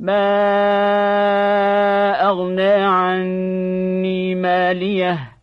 ما أغنى عني ماليه